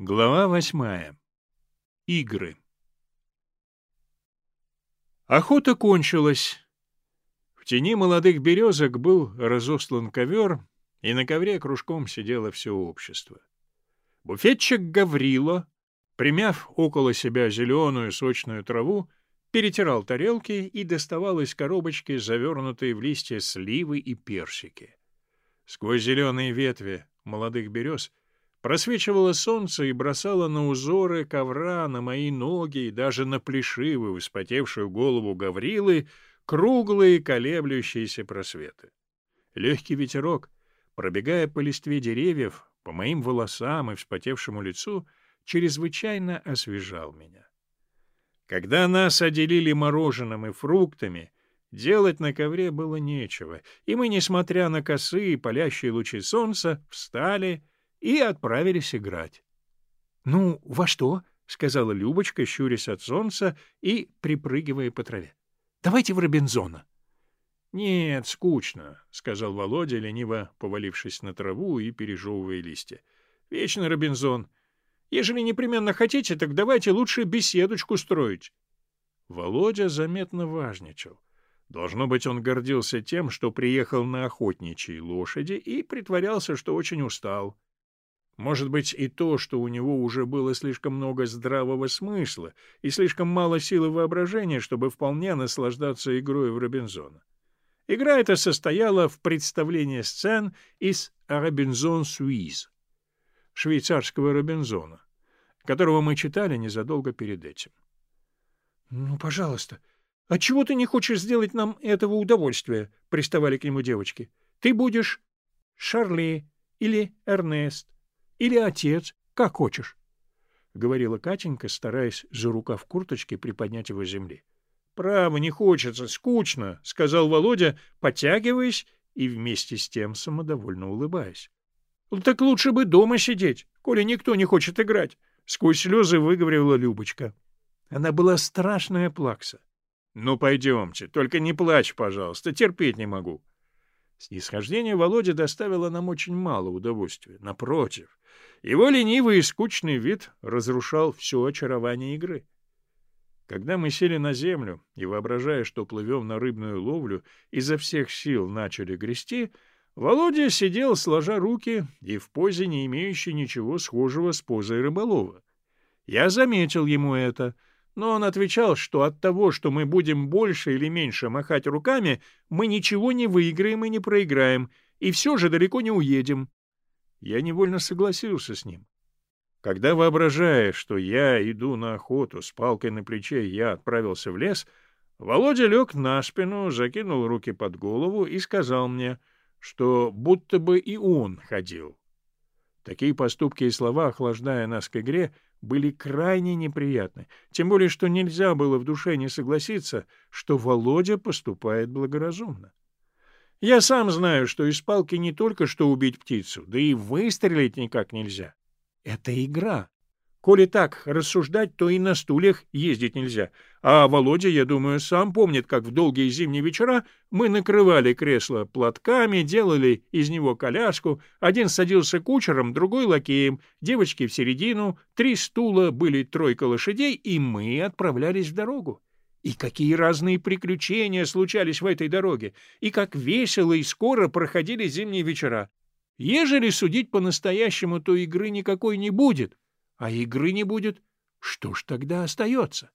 Глава восьмая. Игры. Охота кончилась. В тени молодых березок был разослан ковер, и на ковре кружком сидело все общество. Буфетчик Гаврило, примяв около себя зеленую сочную траву, перетирал тарелки и доставал из коробочки завернутые в листья сливы и персики. Сквозь зеленые ветви молодых берез — Просвечивало солнце и бросало на узоры ковра, на мои ноги и даже на плешивую, вспотевшую голову Гаврилы круглые колеблющиеся просветы. Легкий ветерок, пробегая по листве деревьев, по моим волосам и вспотевшему лицу, чрезвычайно освежал меня. Когда нас отделили мороженым и фруктами, делать на ковре было нечего, и мы, несмотря на косые палящие лучи солнца, встали — и отправились играть. — Ну, во что? — сказала Любочка, щурясь от солнца и припрыгивая по траве. — Давайте в Робинзона. — Нет, скучно, — сказал Володя, лениво повалившись на траву и пережевывая листья. — Вечно Робинзон. Ежели непременно хотите, так давайте лучше беседочку строить. Володя заметно важничал. Должно быть, он гордился тем, что приехал на охотничьей лошади и притворялся, что очень устал. Может быть, и то, что у него уже было слишком много здравого смысла и слишком мало силы воображения, чтобы вполне наслаждаться игрой в Робинзона. Игра эта состояла в представлении сцен из «Робинзон Суиз» — швейцарского Робинзона, которого мы читали незадолго перед этим. — Ну, пожалуйста, отчего ты не хочешь сделать нам этого удовольствия? — приставали к нему девочки. — Ты будешь Шарли или Эрнест или отец, как хочешь, — говорила Катенька, стараясь за рукав курточки приподнять его с земли. — Право, не хочется, скучно, — сказал Володя, подтягиваясь и вместе с тем самодовольно улыбаясь. — Так лучше бы дома сидеть, коли никто не хочет играть, — сквозь слезы выговорила Любочка. Она была страшная плакса. — Ну, пойдемте, только не плачь, пожалуйста, терпеть не могу. Снисхождение Володи доставило нам очень мало удовольствия. Напротив, его ленивый и скучный вид разрушал все очарование игры. Когда мы сели на землю и, воображая, что плывем на рыбную ловлю, изо всех сил начали грести, Володя сидел, сложа руки и в позе, не имеющей ничего схожего с позой рыболова. Я заметил ему это — но он отвечал, что от того, что мы будем больше или меньше махать руками, мы ничего не выиграем и не проиграем, и все же далеко не уедем. Я невольно согласился с ним. Когда, воображая, что я иду на охоту с палкой на плече, я отправился в лес, Володя лег на спину, закинул руки под голову и сказал мне, что будто бы и он ходил. Такие поступки и слова, охлаждая нас к игре, — были крайне неприятны, тем более что нельзя было в душе не согласиться, что Володя поступает благоразумно. Я сам знаю, что из палки не только что убить птицу, да и выстрелить никак нельзя. Это игра. Коли так рассуждать, то и на стульях ездить нельзя. А Володя, я думаю, сам помнит, как в долгие зимние вечера мы накрывали кресло платками, делали из него коляску, один садился кучером, другой лакеем, девочки в середину, три стула, были тройка лошадей, и мы отправлялись в дорогу. И какие разные приключения случались в этой дороге, и как весело и скоро проходили зимние вечера. Ежели судить по-настоящему, то игры никакой не будет, а игры не будет, что ж тогда остается?